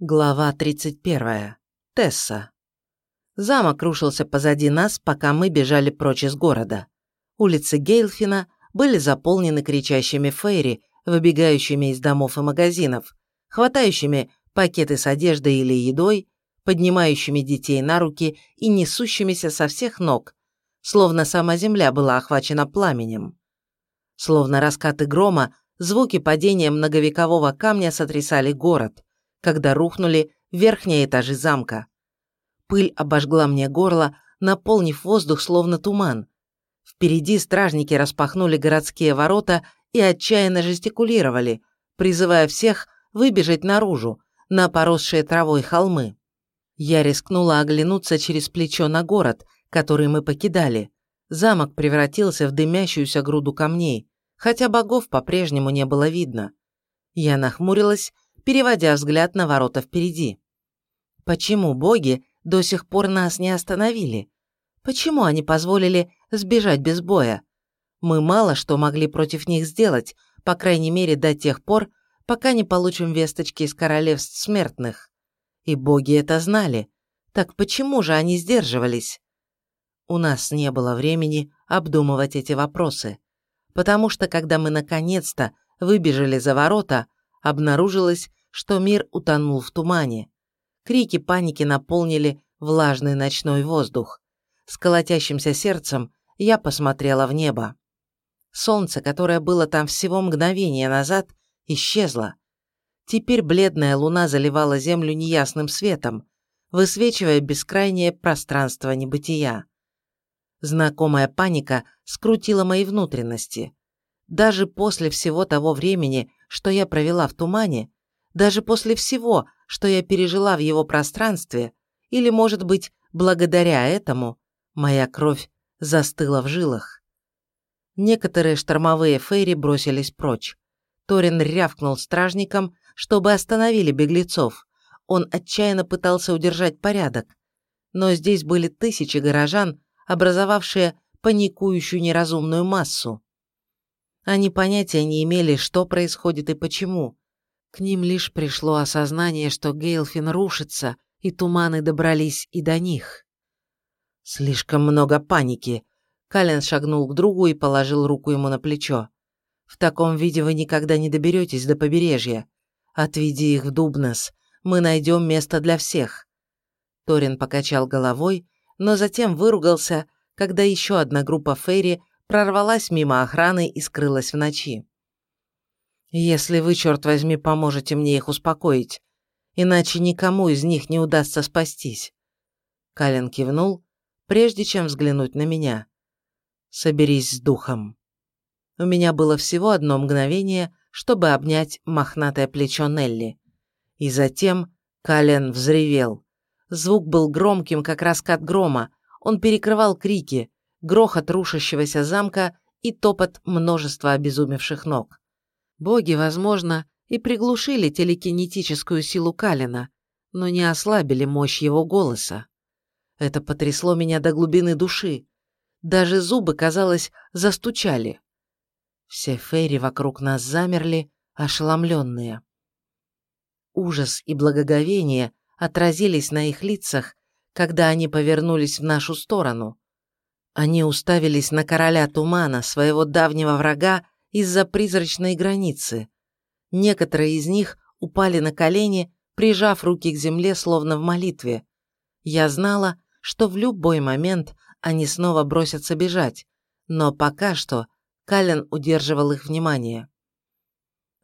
Глава 31. Тесса. Замок рушился позади нас, пока мы бежали прочь из города. Улицы Гейлфина были заполнены кричащими фейри, выбегающими из домов и магазинов, хватающими пакеты с одеждой или едой, поднимающими детей на руки и несущимися со всех ног, словно сама земля была охвачена пламенем. Словно раскаты грома, звуки падения многовекового камня сотрясали город – когда рухнули верхние этажи замка. Пыль обожгла мне горло, наполнив воздух словно туман. Впереди стражники распахнули городские ворота и отчаянно жестикулировали, призывая всех выбежать наружу, на поросшие травой холмы. Я рискнула оглянуться через плечо на город, который мы покидали. Замок превратился в дымящуюся груду камней, хотя богов по-прежнему не было видно. Я нахмурилась переводя взгляд на ворота впереди. Почему боги до сих пор нас не остановили? Почему они позволили сбежать без боя? Мы мало что могли против них сделать, по крайней мере до тех пор, пока не получим весточки из королевств смертных. И боги это знали. Так почему же они сдерживались? У нас не было времени обдумывать эти вопросы, потому что когда мы наконец-то выбежали за ворота, обнаружилось, что мир утонул в тумане. Крики паники наполнили влажный ночной воздух. С колотящимся сердцем я посмотрела в небо. Солнце, которое было там всего мгновение назад, исчезло. Теперь бледная луна заливала землю неясным светом, высвечивая бескрайнее пространство небытия. Знакомая паника скрутила мои внутренности. Даже после всего того времени, что я провела в тумане, даже после всего, что я пережила в его пространстве, или, может быть, благодаря этому, моя кровь застыла в жилах. Некоторые штормовые фейри бросились прочь. Торин рявкнул стражникам, чтобы остановили беглецов. Он отчаянно пытался удержать порядок. Но здесь были тысячи горожан, образовавшие паникующую неразумную массу. Они понятия не имели, что происходит и почему, к ним лишь пришло осознание, что Гейлфин рушится, и туманы добрались и до них. Слишком много паники. Кален шагнул к другу и положил руку ему на плечо. В таком виде вы никогда не доберетесь до побережья. Отведи их в Дубнес. Мы найдем место для всех. Торин покачал головой, но затем выругался, когда еще одна группа Фейри прорвалась мимо охраны и скрылась в ночи. Если вы, черт возьми, поможете мне их успокоить, иначе никому из них не удастся спастись. Калин кивнул, прежде чем взглянуть на меня. Соберись с духом. У меня было всего одно мгновение, чтобы обнять мохнатое плечо Нелли. И затем Кален взревел. Звук был громким, как раскат грома. Он перекрывал крики, грохот рушащегося замка и топот множества обезумевших ног. Боги, возможно, и приглушили телекинетическую силу Калина, но не ослабили мощь его голоса. Это потрясло меня до глубины души. Даже зубы, казалось, застучали. Все фейри вокруг нас замерли, ошеломленные. Ужас и благоговение отразились на их лицах, когда они повернулись в нашу сторону. Они уставились на короля тумана, своего давнего врага, из-за призрачной границы. Некоторые из них упали на колени, прижав руки к земле, словно в молитве. Я знала, что в любой момент они снова бросятся бежать, но пока что Кален удерживал их внимание.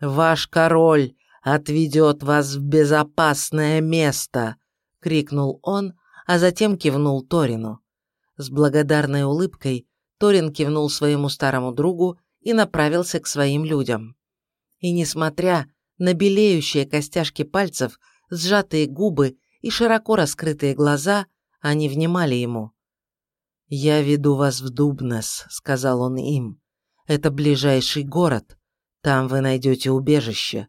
«Ваш король отведет вас в безопасное место!» — крикнул он, а затем кивнул Торину. С благодарной улыбкой Торин кивнул своему старому другу и направился к своим людям. И несмотря на белеющие костяшки пальцев, сжатые губы и широко раскрытые глаза, они внимали ему. «Я веду вас в Дубнес», — сказал он им. «Это ближайший город. Там вы найдете убежище.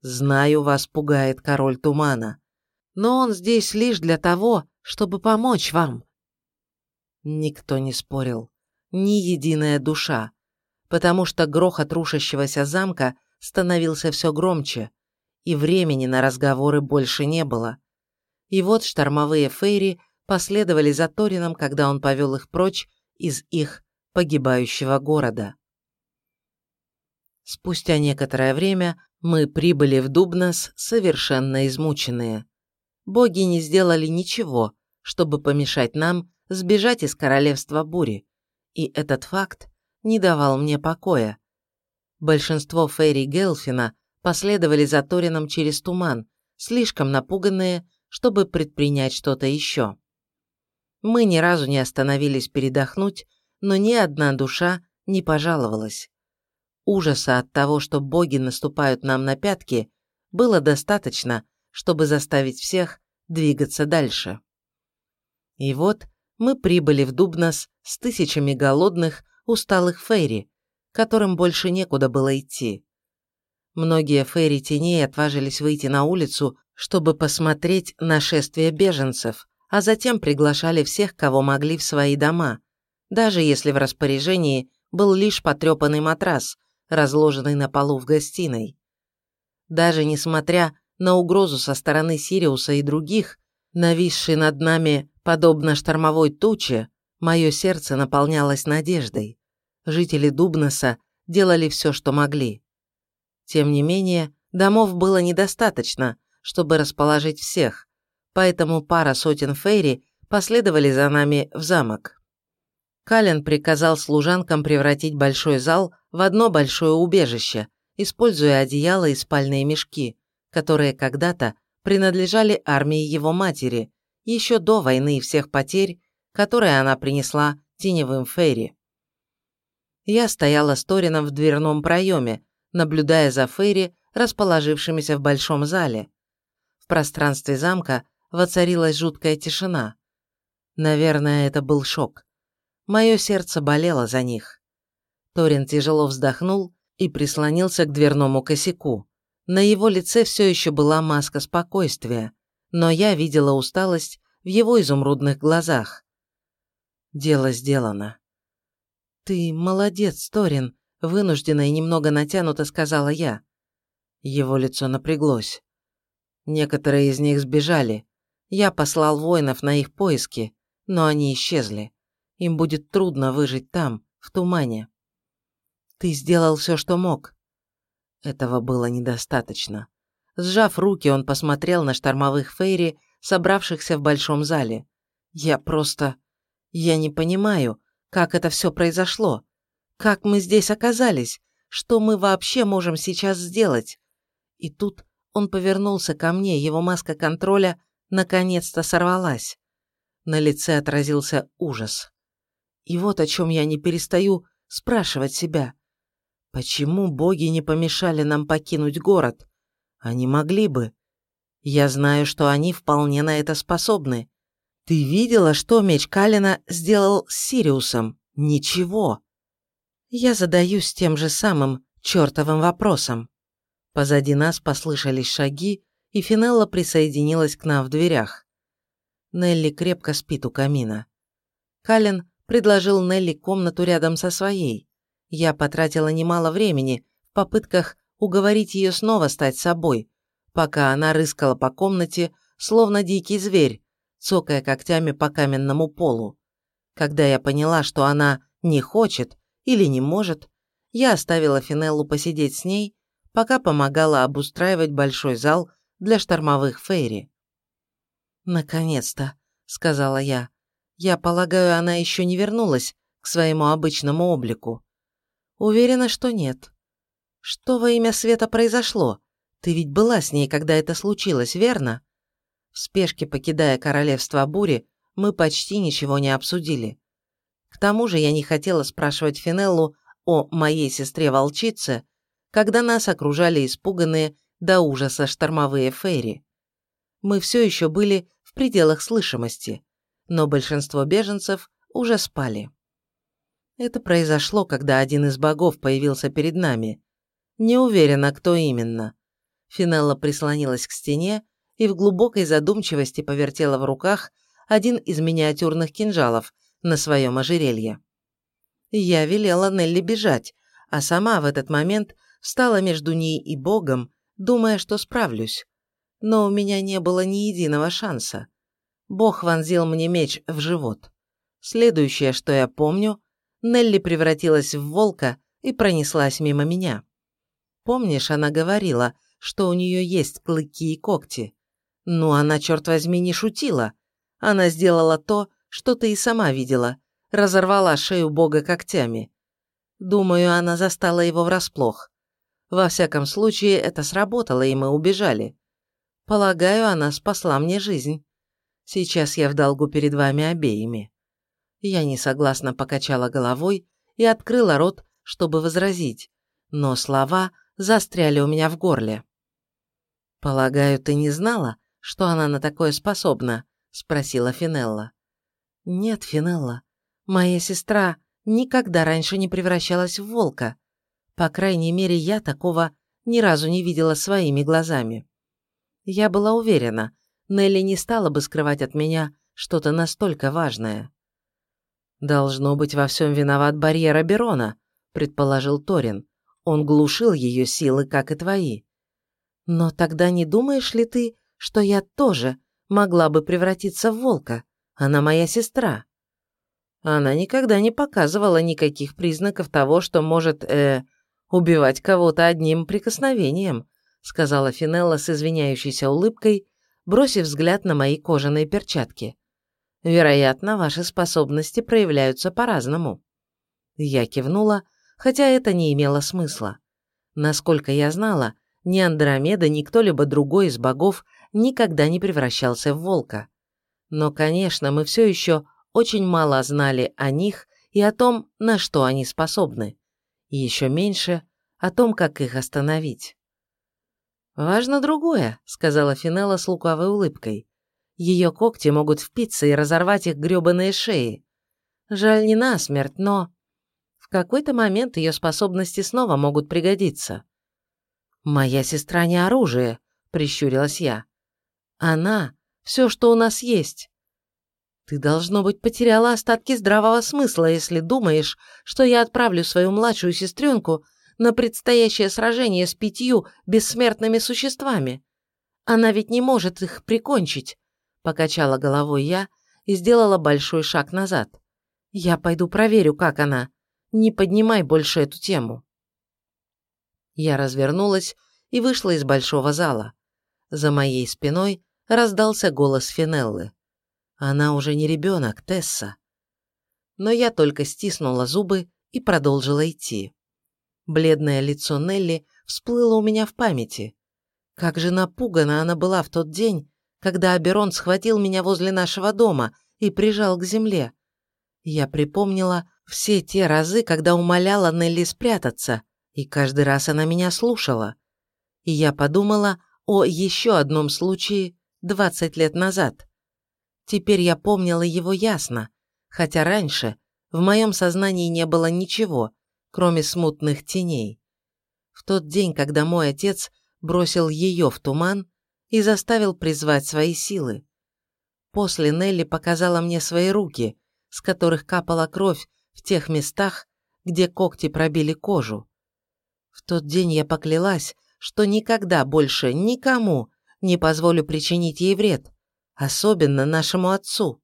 Знаю, вас пугает король тумана. Но он здесь лишь для того, чтобы помочь вам». Никто не спорил. Ни единая душа потому что грохот рушащегося замка становился все громче, и времени на разговоры больше не было. И вот штормовые фейри последовали за Торином, когда он повел их прочь из их погибающего города. Спустя некоторое время мы прибыли в Дубнос совершенно измученные. Боги не сделали ничего, чтобы помешать нам сбежать из королевства бури, и этот факт не давал мне покоя. Большинство фейри Гелфина последовали за Торином через туман, слишком напуганные, чтобы предпринять что-то еще. Мы ни разу не остановились передохнуть, но ни одна душа не пожаловалась. Ужаса от того, что боги наступают нам на пятки, было достаточно, чтобы заставить всех двигаться дальше. И вот мы прибыли в Дубнос с тысячами голодных, усталых фейри, которым больше некуда было идти. Многие фейри теней отважились выйти на улицу, чтобы посмотреть нашествие беженцев, а затем приглашали всех, кого могли в свои дома, даже если в распоряжении был лишь потрепанный матрас, разложенный на полу в гостиной. Даже несмотря на угрозу со стороны Сириуса и других, нависшей над нами, подобно штормовой туче, мое сердце наполнялось надеждой. Жители Дубноса делали все, что могли. Тем не менее, домов было недостаточно, чтобы расположить всех, поэтому пара сотен фейри последовали за нами в замок. Кален приказал служанкам превратить большой зал в одно большое убежище, используя одеяло и спальные мешки, которые когда-то принадлежали армии его матери, еще до войны и всех потерь, которые она принесла теневым Фейри. Я стояла с Торином в дверном проеме, наблюдая за Фейри, расположившимися в большом зале. В пространстве замка воцарилась жуткая тишина. Наверное, это был шок. Мое сердце болело за них. Торин тяжело вздохнул и прислонился к дверному косяку. На его лице все еще была маска спокойствия, но я видела усталость в его изумрудных глазах. Дело сделано. «Ты молодец, Торин», – вынужденно и немного натянуто сказала я. Его лицо напряглось. Некоторые из них сбежали. Я послал воинов на их поиски, но они исчезли. Им будет трудно выжить там, в тумане. Ты сделал все, что мог. Этого было недостаточно. Сжав руки, он посмотрел на штормовых фейри, собравшихся в большом зале. Я просто... Я не понимаю, как это все произошло. Как мы здесь оказались? Что мы вообще можем сейчас сделать? И тут он повернулся ко мне, его маска контроля наконец-то сорвалась. На лице отразился ужас. И вот о чем я не перестаю спрашивать себя. Почему боги не помешали нам покинуть город? Они могли бы. Я знаю, что они вполне на это способны. Ты видела, что меч Калина сделал с Сириусом? Ничего. Я задаюсь тем же самым чертовым вопросом. Позади нас послышались шаги, и Финелла присоединилась к нам в дверях. Нелли крепко спит у камина. Калин предложил Нелли комнату рядом со своей. Я потратила немало времени в попытках уговорить ее снова стать собой, пока она рыскала по комнате, словно дикий зверь, цокая когтями по каменному полу. Когда я поняла, что она не хочет или не может, я оставила Финеллу посидеть с ней, пока помогала обустраивать большой зал для штормовых фейри. «Наконец-то», — сказала я. Я полагаю, она еще не вернулась к своему обычному облику. Уверена, что нет. Что во имя света произошло? Ты ведь была с ней, когда это случилось, верно? В спешке покидая королевство бури, мы почти ничего не обсудили. К тому же я не хотела спрашивать Финеллу о моей сестре-волчице, когда нас окружали испуганные до ужаса штормовые фейри. Мы все еще были в пределах слышимости но большинство беженцев уже спали. Это произошло, когда один из богов появился перед нами. Не уверена, кто именно. Финелла прислонилась к стене и в глубокой задумчивости повертела в руках один из миниатюрных кинжалов на своем ожерелье. Я велела Нелли бежать, а сама в этот момент встала между ней и богом, думая, что справлюсь. Но у меня не было ни единого шанса. Бог вонзил мне меч в живот. Следующее, что я помню, Нелли превратилась в волка и пронеслась мимо меня. Помнишь, она говорила, что у нее есть клыки и когти? Ну, она, черт возьми, не шутила. Она сделала то, что ты и сама видела, разорвала шею бога когтями. Думаю, она застала его врасплох. Во всяком случае, это сработало, и мы убежали. Полагаю, она спасла мне жизнь. Сейчас я в долгу перед вами обеими. Я несогласно покачала головой и открыла рот, чтобы возразить, но слова застряли у меня в горле. «Полагаю, ты не знала, что она на такое способна?» – спросила Финелла. «Нет, Финелла, моя сестра никогда раньше не превращалась в волка. По крайней мере, я такого ни разу не видела своими глазами. Я была уверена, Нелли не стала бы скрывать от меня что-то настолько важное. «Должно быть, во всем виноват барьер Аберона», – предположил Торин. «Он глушил ее силы, как и твои». «Но тогда не думаешь ли ты, что я тоже могла бы превратиться в волка? Она моя сестра». Она никогда не показывала никаких признаков того, что может, э, убивать кого-то одним прикосновением, сказала Финелла с извиняющейся улыбкой, бросив взгляд на мои кожаные перчатки. Вероятно, ваши способности проявляются по-разному. Я кивнула, хотя это не имело смысла. Насколько я знала, ни Андромеда, ни кто-либо другой из богов никогда не превращался в волка. Но, конечно, мы все еще очень мало знали о них и о том, на что они способны. И еще меньше о том, как их остановить. «Важно другое», — сказала Финелла с лукавой улыбкой. Ее когти могут впиться и разорвать их грёбаные шеи. Жаль не насмерть, но... В какой-то момент ее способности снова могут пригодиться. «Моя сестра не оружие», — прищурилась я. «Она — все, что у нас есть». «Ты, должно быть, потеряла остатки здравого смысла, если думаешь, что я отправлю свою младшую сестренку на предстоящее сражение с пятью бессмертными существами. Она ведь не может их прикончить, Покачала головой я и сделала большой шаг назад. Я пойду проверю, как она. Не поднимай больше эту тему. Я развернулась и вышла из большого зала. За моей спиной раздался голос Финеллы. Она уже не ребенок, Тесса. Но я только стиснула зубы и продолжила идти. Бледное лицо Нелли всплыло у меня в памяти. Как же напугана она была в тот день, когда Аберон схватил меня возле нашего дома и прижал к земле. Я припомнила все те разы, когда умоляла Нелли спрятаться, и каждый раз она меня слушала. И я подумала о еще одном случае 20 лет назад. Теперь я помнила его ясно, хотя раньше в моем сознании не было ничего, кроме смутных теней. В тот день, когда мой отец бросил ее в туман, и заставил призвать свои силы. После Нелли показала мне свои руки, с которых капала кровь в тех местах, где когти пробили кожу. В тот день я поклялась, что никогда больше никому не позволю причинить ей вред, особенно нашему отцу.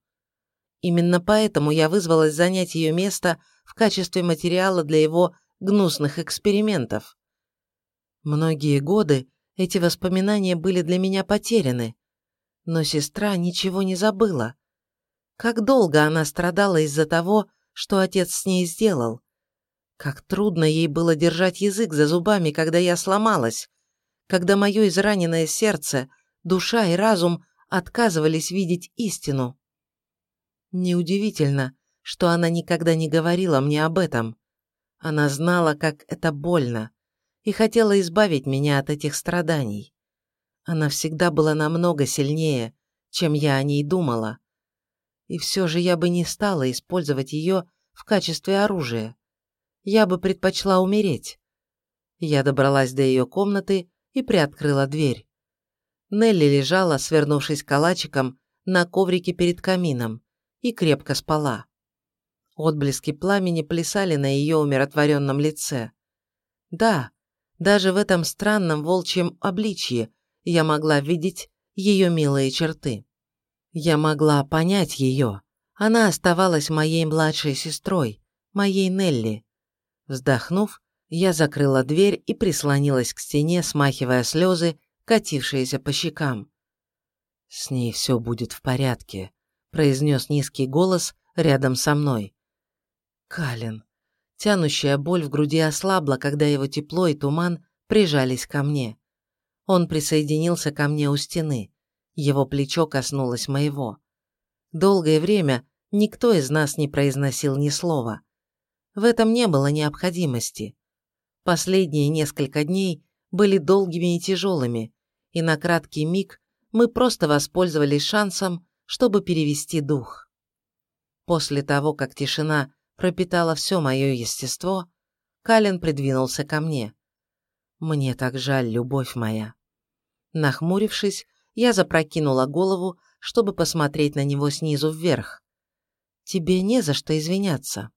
Именно поэтому я вызвалась занять ее место в качестве материала для его гнусных экспериментов. Многие годы эти воспоминания были для меня потеряны. Но сестра ничего не забыла. Как долго она страдала из-за того, что отец с ней сделал. Как трудно ей было держать язык за зубами, когда я сломалась, когда мое израненное сердце, душа и разум отказывались видеть истину. Неудивительно, что она никогда не говорила мне об этом. Она знала, как это больно и хотела избавить меня от этих страданий. Она всегда была намного сильнее, чем я о ней думала. И все же я бы не стала использовать ее в качестве оружия. Я бы предпочла умереть. Я добралась до ее комнаты и приоткрыла дверь. Нелли лежала, свернувшись калачиком, на коврике перед камином и крепко спала. Отблески пламени плясали на ее умиротворенном лице. Да, Даже в этом странном волчьем обличье я могла видеть ее милые черты. Я могла понять ее. Она оставалась моей младшей сестрой, моей Нелли. Вздохнув, я закрыла дверь и прислонилась к стене, смахивая слезы, катившиеся по щекам. «С ней все будет в порядке», – произнес низкий голос рядом со мной. Калин. Тянущая боль в груди ослабла, когда его тепло и туман прижались ко мне. Он присоединился ко мне у стены. Его плечо коснулось моего. Долгое время никто из нас не произносил ни слова. В этом не было необходимости. Последние несколько дней были долгими и тяжелыми, и на краткий миг мы просто воспользовались шансом, чтобы перевести дух. После того, как тишина пропитала все мое естество, Калин придвинулся ко мне. «Мне так жаль, любовь моя». Нахмурившись, я запрокинула голову, чтобы посмотреть на него снизу вверх. «Тебе не за что извиняться».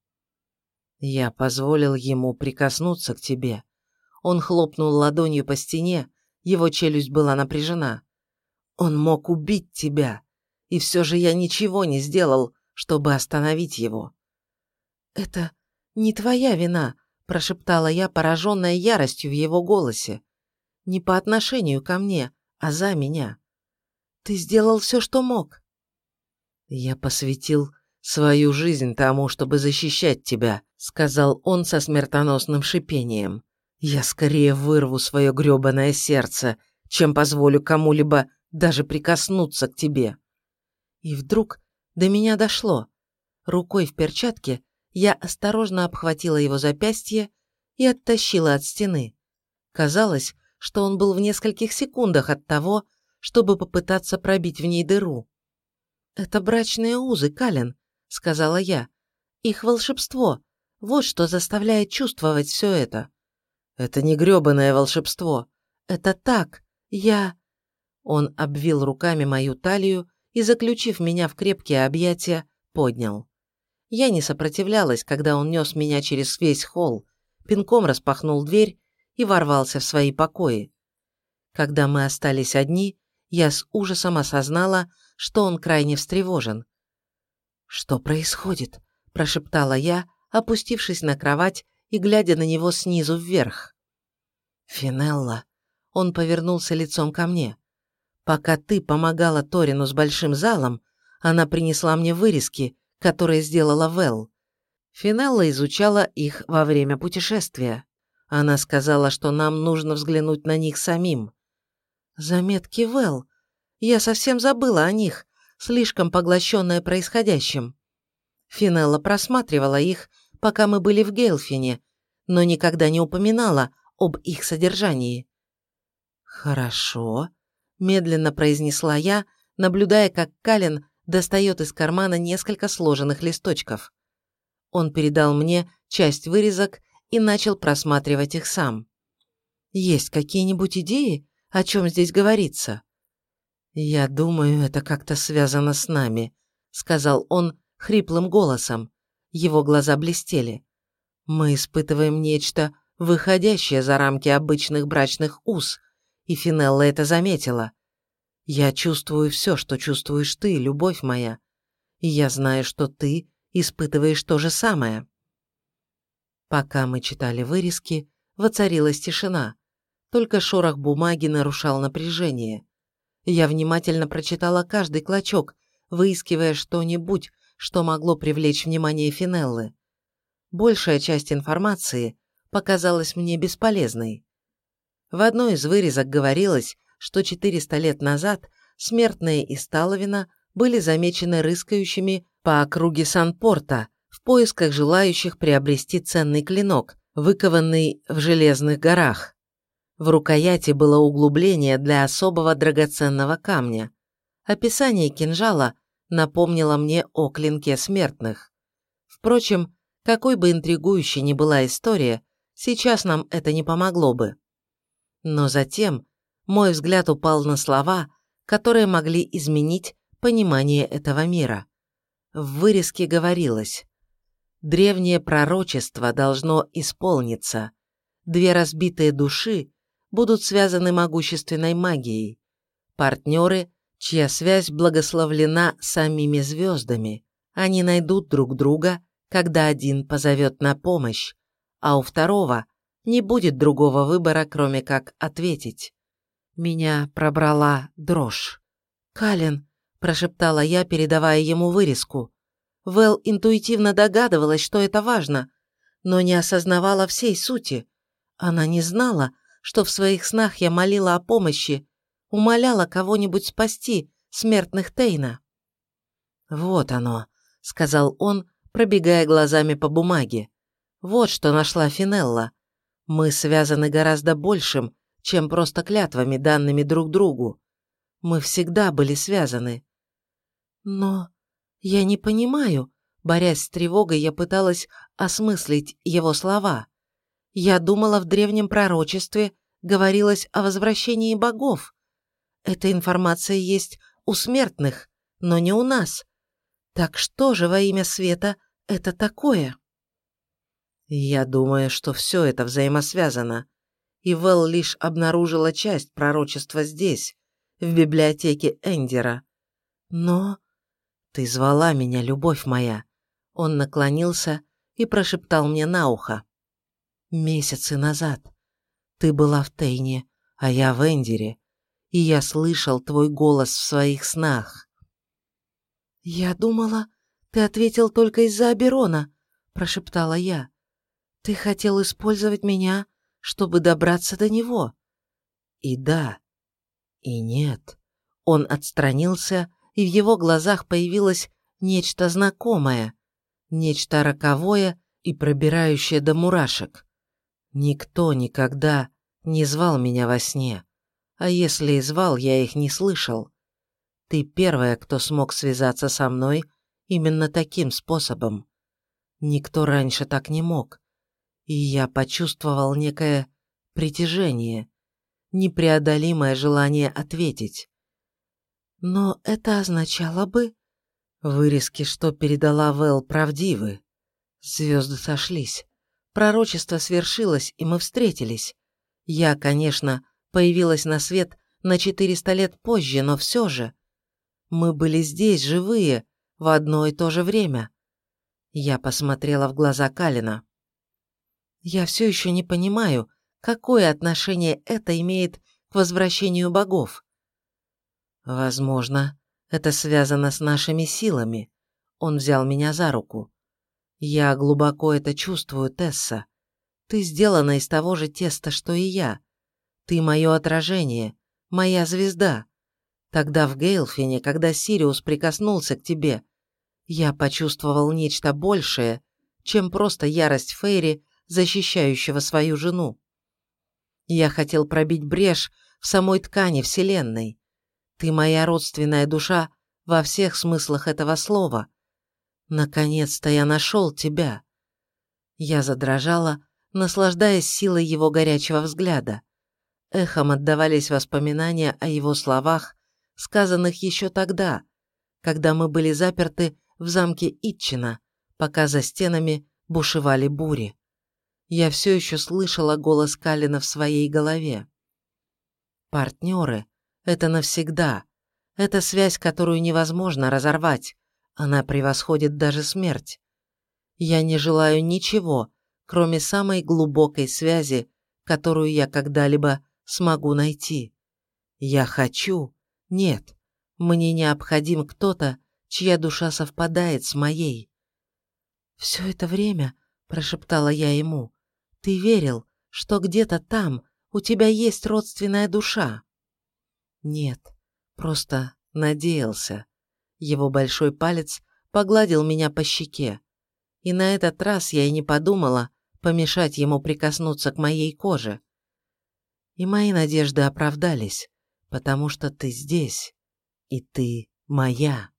Я позволил ему прикоснуться к тебе. Он хлопнул ладонью по стене, его челюсть была напряжена. Он мог убить тебя, и все же я ничего не сделал, чтобы остановить его. «Это не твоя вина», – прошептала я, пораженная яростью в его голосе. «Не по отношению ко мне, а за меня. Ты сделал все, что мог». «Я посвятил свою жизнь тому, чтобы защищать тебя», – сказал он со смертоносным шипением. «Я скорее вырву свое грёбаное сердце, чем позволю кому-либо даже прикоснуться к тебе. И вдруг до меня дошло. Рукой в перчатке я осторожно обхватила его запястье и оттащила от стены. Казалось, что он был в нескольких секундах от того, чтобы попытаться пробить в ней дыру. «Это брачные узы, Калин», — сказала я. «Их волшебство. Вот что заставляет чувствовать все это». «Это не грёбаное волшебство. Это так. Я...» Он обвил руками мою талию и, заключив меня в крепкие объятия, поднял. Я не сопротивлялась, когда он нес меня через весь холл, пинком распахнул дверь и ворвался в свои покои. Когда мы остались одни, я с ужасом осознала, что он крайне встревожен. «Что происходит?» – прошептала я, опустившись на кровать и глядя на него снизу вверх. «Финелла». Он повернулся лицом ко мне. Пока ты помогала Торину с большим залом, она принесла мне вырезки, которые сделала Вэл. Финелла изучала их во время путешествия. Она сказала, что нам нужно взглянуть на них самим. Заметки Вэл. Я совсем забыла о них, слишком поглощенная происходящим. Финелла просматривала их, пока мы были в Гейлфине, но никогда не упоминала об их содержании. «Хорошо», медленно произнесла я, наблюдая, как Калин достает из кармана несколько сложенных листочков. Он передал мне часть вырезок и начал просматривать их сам. «Есть какие-нибудь идеи, о чем здесь говорится?» «Я думаю, это как-то связано с нами», — сказал он хриплым голосом. Его глаза блестели. «Мы испытываем нечто, выходящее за рамки обычных брачных уз, и Финелла это заметила. Я чувствую все, что чувствуешь ты, любовь моя, и я знаю, что ты испытываешь то же самое. Пока мы читали вырезки, воцарилась тишина, только шорох бумаги нарушал напряжение. Я внимательно прочитала каждый клочок, выискивая что-нибудь, что могло привлечь внимание Финеллы. Большая часть информации показалась мне бесполезной. В одной из вырезок говорилось, что 400 лет назад смертные из Таловина были замечены рыскающими по округе Сан-Порта в поисках желающих приобрести ценный клинок, выкованный в железных горах. В рукояти было углубление для особого драгоценного камня. Описание кинжала напомнило мне о клинке смертных. Впрочем, какой бы интригующей ни была история, сейчас нам это не помогло бы. Но затем мой взгляд упал на слова, которые могли изменить понимание этого мира. В вырезке говорилось «Древнее пророчество должно исполниться. две разбитые души будут связаны могущественной магией, партнеры, чья связь благословлена самими звездами, они найдут друг друга, когда один позовет на помощь, а у второго не будет другого выбора, кроме как ответить. Меня пробрала дрожь. «Калин», – прошептала я, передавая ему вырезку. Вэл интуитивно догадывалась, что это важно, но не осознавала всей сути. Она не знала, что в своих снах я молила о помощи, умоляла кого-нибудь спасти, смертных Тейна. «Вот оно», — сказал он, пробегая глазами по бумаге. «Вот что нашла Финелла. Мы связаны гораздо большим, чем просто клятвами, данными друг другу. Мы всегда были связаны. Но я не понимаю, борясь с тревогой, я пыталась осмыслить его слова. Я думала, в древнем пророчестве говорилось о возвращении богов. Эта информация есть у смертных, но не у нас. Так что же во имя света это такое? Я думаю, что все это взаимосвязано и Вэл лишь обнаружила часть пророчества здесь, в библиотеке Эндера. Но... Ты звала меня, любовь моя. Он наклонился и прошептал мне на ухо. Месяцы назад. Ты была в Тейне, а я в Эндере, и я слышал твой голос в своих снах. Я думала, ты ответил только из-за Аберона, прошептала я. Ты хотел использовать меня чтобы добраться до него. И да, и нет. Он отстранился, и в его глазах появилось нечто знакомое, нечто роковое и пробирающее до мурашек. Никто никогда не звал меня во сне, а если и звал, я их не слышал. Ты первая, кто смог связаться со мной именно таким способом. Никто раньше так не мог и я почувствовал некое притяжение, непреодолимое желание ответить. Но это означало бы... Вырезки, что передала Вэл, правдивы. Звезды сошлись. Пророчество свершилось, и мы встретились. Я, конечно, появилась на свет на 400 лет позже, но все же. Мы были здесь, живые, в одно и то же время. Я посмотрела в глаза Калина. Я все еще не понимаю, какое отношение это имеет к возвращению богов. Возможно, это связано с нашими силами. Он взял меня за руку. Я глубоко это чувствую, Тесса. Ты сделана из того же теста, что и я. Ты мое отражение, моя звезда. Тогда в Гейлфине, когда Сириус прикоснулся к тебе, я почувствовал нечто большее, чем просто ярость Фейри защищающего свою жену. Я хотел пробить брешь в самой ткани Вселенной. Ты моя родственная душа во всех смыслах этого слова. Наконец-то я нашел тебя. Я задрожала, наслаждаясь силой его горячего взгляда. Эхом отдавались воспоминания о его словах, сказанных еще тогда, когда мы были заперты в замке Итчина, пока за стенами бушевали бури я все еще слышала голос Калина в своей голове. Партнеры — это навсегда. Это связь, которую невозможно разорвать. Она превосходит даже смерть. Я не желаю ничего, кроме самой глубокой связи, которую я когда-либо смогу найти. Я хочу. Нет, мне необходим кто-то, чья душа совпадает с моей. «Все это время», — прошептала я ему, ты верил, что где-то там у тебя есть родственная душа? Нет, просто надеялся. Его большой палец погладил меня по щеке. И на этот раз я и не подумала помешать ему прикоснуться к моей коже. И мои надежды оправдались, потому что ты здесь, и ты моя.